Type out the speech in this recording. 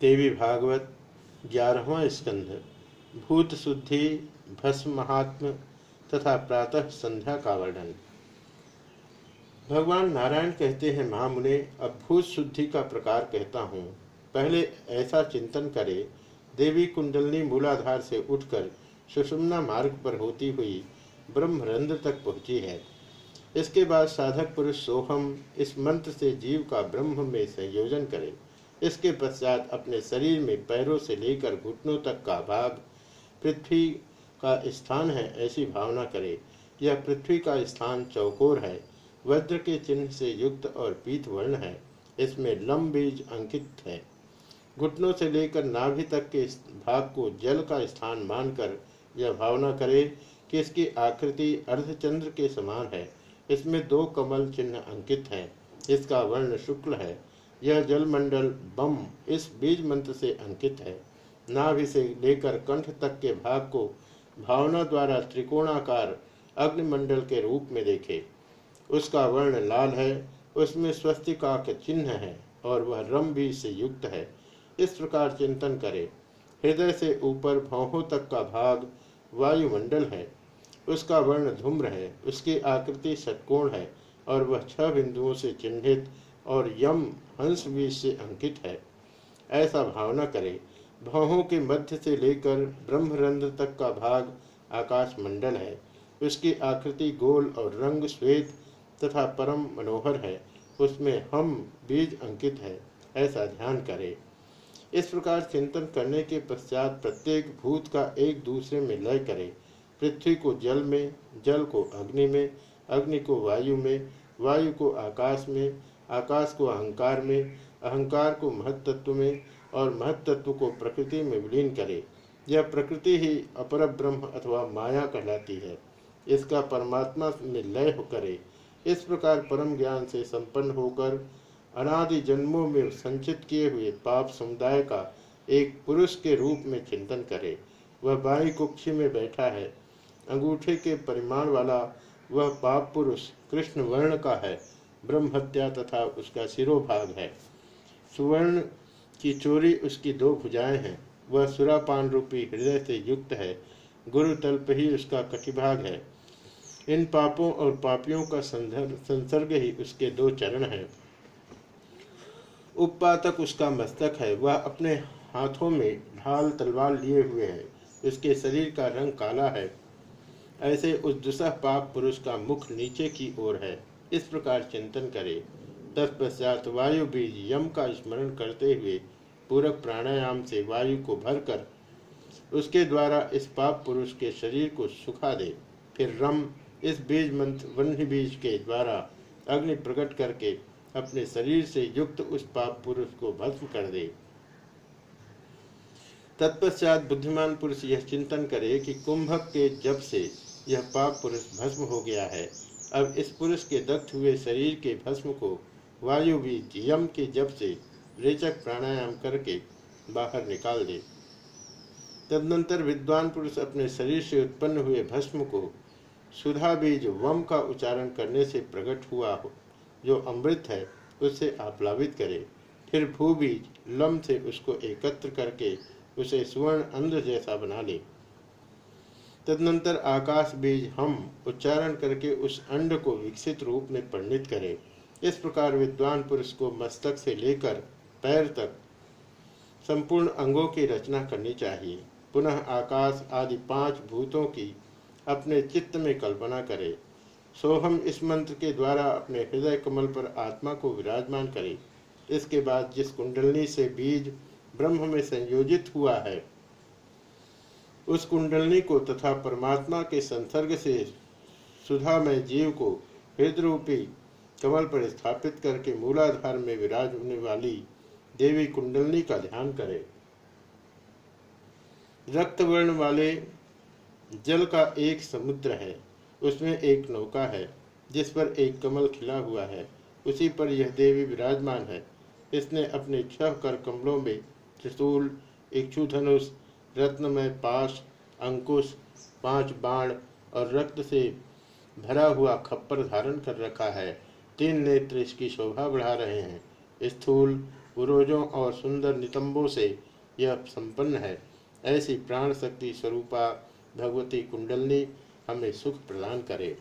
देवी भागवत ग्यारहवा स्कंध, भूत शुद्धि, भस्म महात्म तथा प्रातः संध्या का वर्णन। भगवान नारायण कहते हैं, महामुने, अब भूत शुद्धि का प्रकार कहता हूँ। पहले ऐसा चिंतन करे, देवी कुंडलनी मूलाधार से उठकर सुषुम्ना मार्ग पर होती हुई ब्रह्मरंध्र तक पहुँची है। इसके बाद साधक पुरुष सोहम इस मंत्र से जीव का ब्रह्म में संयोजन करे। इसके पश्चात अपने शरीर में पैरों से लेकर घुटनों तक का भाग पृथ्वी का स्थान है, ऐसी भावना करे। यह पृथ्वी का स्थान चौकोर है। वज्र के चिन्ह से युक्त और पीत वर्ण है। इसमें लम बीज अंकित है। घुटनों से लेकर नाभि तक के भाग को जल का स्थान मानकर यह भावना करे कि इसकी आकृति अर्धचंद्र के समान है। इसमें दो कमल चिन्ह अंकित हैं। इसका वर्ण शुक्ल है। यह जलमंडल बम इस बीज मंत्र से अंकित है। नाभि से लेकर कंठ तक के भाग को भावना द्वारा त्रिकोणाकार अग्निमंडल के रूप में देखे। उसका वर्ण लाल है, उसमें स्वस्तिका के चिन्ह है और वह रम बीज से युक्त है। इस प्रकार चिंतन करे। हृदय से ऊपर भौहों तक का भाग वायुमंडल है। उसका वर्ण धूम्र है, उसकी आकृति षटकोण है और वह छह बिंदुओं से चिन्हित और यम हंस बीज से अंकित है। ऐसा भावना करे भावों के मध्य से लेकर ब्रह्मरंध्र तक का भाग आकाश मंडल है। उसकी आकृति गोल और रंग श्वेत तथा परम मनोहर है। उसमें हम बीज अंकित है, ऐसा ध्यान करें। इस प्रकार चिंतन करने के पश्चात प्रत्येक भूत का एक दूसरे में लय करे। पृथ्वी को जल में, जल को अग्नि में, अग्नि को वायु में, वायु को आकाश में आकाश को अहंकार में, अहंकार को महत्त्व में और महत्त्व को प्रकृति में विलीन करे। यह प्रकृति ही अपर ब्रह्म अथवा माया कहलाती है। इसका परमात्मा में लय करे इस प्रकार परम ज्ञान से संपन्न होकर, अनादि जन्मों में संचित किए हुए पाप समुदाय का एक पुरुष के रूप में चिंतन करे। वह बाई कुक्षी में बैठा है। अंगूठे के परिमाण वाला वह पाप पुरुष कृष्ण वर्ण का है। ब्रह्म हत्या तथा उसका सिरोभाग है। सुवर्ण की चोरी उसकी दो भुजाएँ हैं। वह सुरापान रूपी हृदय से युक्त है। गुरु तल्प ही उसका कटिभाग है। इन पापों और पापियों का संसर्ग ही उसके दो चरण हैं। उपपातक उसका मस्तक है। वह अपने हाथों में ढाल तलवार लिए हुए है। उसके शरीर का रंग काला है। ऐसे उस दुसह पाप पुरुष का मुख नीचे की ओर है। इस प्रकार चिंतन करे। तत्पश्चात वायु बीज यम का स्मरण करते हुए पूरक प्राणायाम से वायु को भरकर उसके द्वारा इस पाप पुरुष के शरीर को सुखा दे। फिर रम इस बीज मंत्र वन्य बीज के द्वारा अग्नि प्रकट करके अपने शरीर से युक्त उस पाप पुरुष को भस्म कर दे। तत्पश्चात बुद्धिमान पुरुष यह चिंतन करे कि कुंभक के जब से यह पाप पुरुष भस्म हो गया है। अब इस पुरुष के दग्ध हुए शरीर के भस्म को वायु भी यम के जब से रेचक प्राणायाम करके बाहर निकाल दे। तदनंतर विद्वान पुरुष अपने शरीर से उत्पन्न हुए भस्म को सुधा बीज वम का उच्चारण करने से प्रकट हुआ हो, जो अमृत है उससे आप्लावित करे। फिर भूबीज लम से उसको एकत्र करके उसे सुवर्ण अंध जैसा बना ले। तदनंतर आकाश बीज हम उच्चारण करके उस अंड को विकसित रूप में परिणित करें। इस प्रकार विद्वान पुरुष को मस्तक से लेकर पैर तक संपूर्ण अंगों की रचना करनी चाहिए। पुनः आकाश आदि पाँच भूतों की अपने चित्त में कल्पना करे। सोहम इस मंत्र के द्वारा अपने हृदय कमल पर आत्मा को विराजमान करें। इसके बाद जिस कुंडलनी से बीज ब्रह्म में संयोजित हुआ है उस कुंडलनी को तथा परमात्मा के संसर्ग से सुधा में जीव को हृदरूपी कमल पर स्थापित करके मूलाधार में विराज होने वाली देवी कुंडलनी का ध्यान करें। रक्त वर्ण वाले जल का एक समुद्र है, उसमें एक नौका है, जिस पर एक कमल खिला हुआ है, उसी पर यह देवी विराजमान है। इसने अपने छह कर कमलों में त्रिशूल, इक्षुधनुष रत्नमय पाश, अंकुश, पाँच बाण और रक्त से भरा हुआ खप्पर धारण कर रखा है। तीन नेत्र इसकी शोभा बढ़ा रहे हैं। स्थूल पुरोजों और सुंदर नितंबों से यह संपन्न है। ऐसी प्राण शक्ति स्वरूपा भगवती कुंडलनी हमें सुख प्रदान करे।